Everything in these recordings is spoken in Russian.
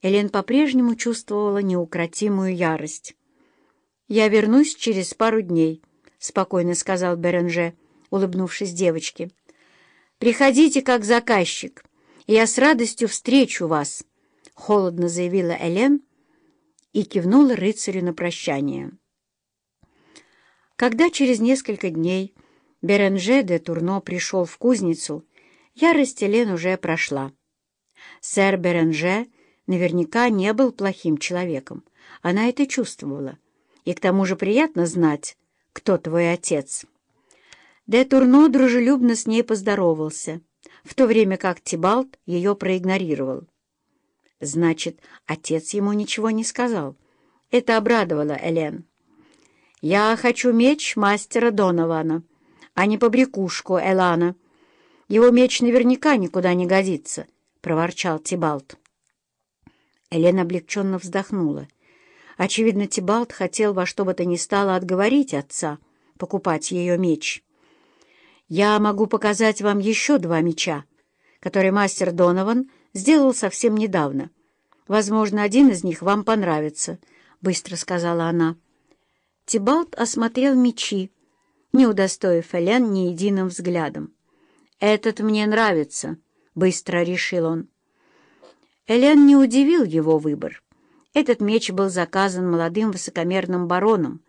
Элен по-прежнему чувствовала неукротимую ярость. «Я вернусь через пару дней», — спокойно сказал Беренже, улыбнувшись девочке. «Приходите как заказчик, и я с радостью встречу вас», — холодно заявила Элен и кивнула рыцарю на прощание. Когда через несколько дней Беренже де Турно пришел в кузницу, ярость Элен уже прошла. Сэр Беренже наверняка не был плохим человеком. Она это чувствовала. И к тому же приятно знать, кто твой отец. Де Турно дружелюбно с ней поздоровался, в то время как Тибалт ее проигнорировал. Значит, отец ему ничего не сказал. Это обрадовало Элен. «Я хочу меч мастера Донована, а не побрякушку Элана. Его меч наверняка никуда не годится», — проворчал Тибалт. Элена облегченно вздохнула. Очевидно, Тибалт хотел во что бы то ни стало отговорить отца покупать ее меч. «Я могу показать вам еще два меча, которые мастер Донован сделал совсем недавно. Возможно, один из них вам понравится», — быстро сказала она. Тибалт осмотрел мечи, не удостоив Элен ни единым взглядом. «Этот мне нравится», — быстро решил он. Элен не удивил его выбор. Этот меч был заказан молодым высокомерным бароном,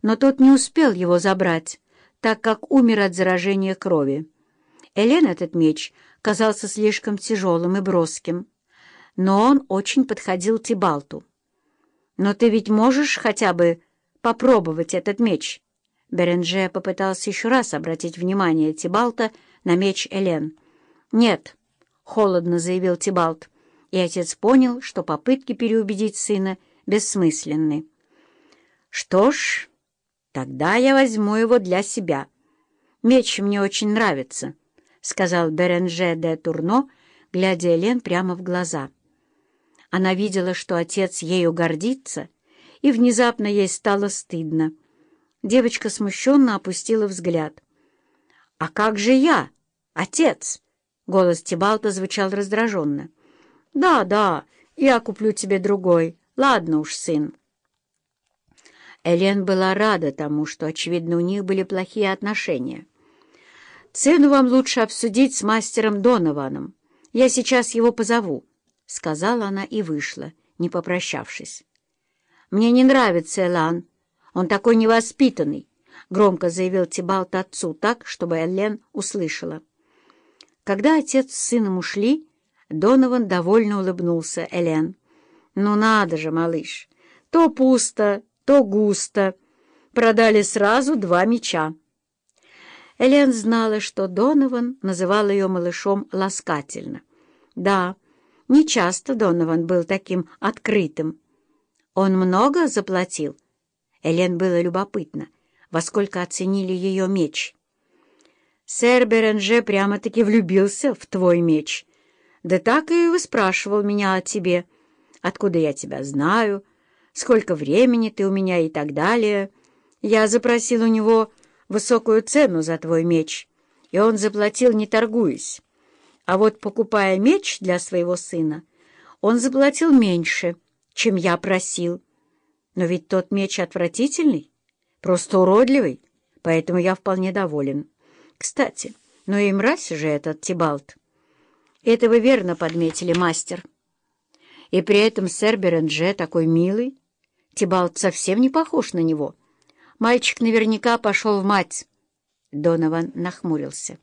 но тот не успел его забрать, так как умер от заражения крови. Элен этот меч казался слишком тяжелым и броским, но он очень подходил Тибалту. «Но ты ведь можешь хотя бы попробовать этот меч?» Беренже попытался еще раз обратить внимание Тибалта на меч Элен. «Нет», — холодно заявил Тибалт, — и отец понял, что попытки переубедить сына бессмысленны. «Что ж, тогда я возьму его для себя. Меч мне очень нравится», — сказал Беренже де Турно, глядя Элен прямо в глаза. Она видела, что отец ею гордится, и внезапно ей стало стыдно. Девочка смущенно опустила взгляд. «А как же я, отец?» — голос Тибалта звучал раздраженно. «Да, да, я куплю тебе другой. Ладно уж, сын». Элен была рада тому, что, очевидно, у них были плохие отношения. «Цену вам лучше обсудить с мастером Донованом. Я сейчас его позову», — сказала она и вышла, не попрощавшись. «Мне не нравится Элан. Он такой невоспитанный», — громко заявил Тибалт отцу так, чтобы Элен услышала. Когда отец с сыном ушли, Донован довольно улыбнулся Элен. «Ну надо же, малыш! То пусто, то густо. Продали сразу два меча». Элен знала, что Донован называл ее малышом ласкательно. Да, нечасто Донован был таким открытым. Он много заплатил? Элен было любопытно, во сколько оценили ее меч. «Сэр Беренже прямо-таки влюбился в твой меч», да так и выспрашивал меня о тебе. Откуда я тебя знаю, сколько времени ты у меня и так далее. Я запросил у него высокую цену за твой меч, и он заплатил, не торгуясь. А вот, покупая меч для своего сына, он заплатил меньше, чем я просил. Но ведь тот меч отвратительный, просто уродливый, поэтому я вполне доволен. Кстати, ну и мразь же этот Тибалт. Это вы верно подметили, мастер. И при этом сэр Берендже такой милый. Тибалт совсем не похож на него. Мальчик наверняка пошел в мать. Донован нахмурился.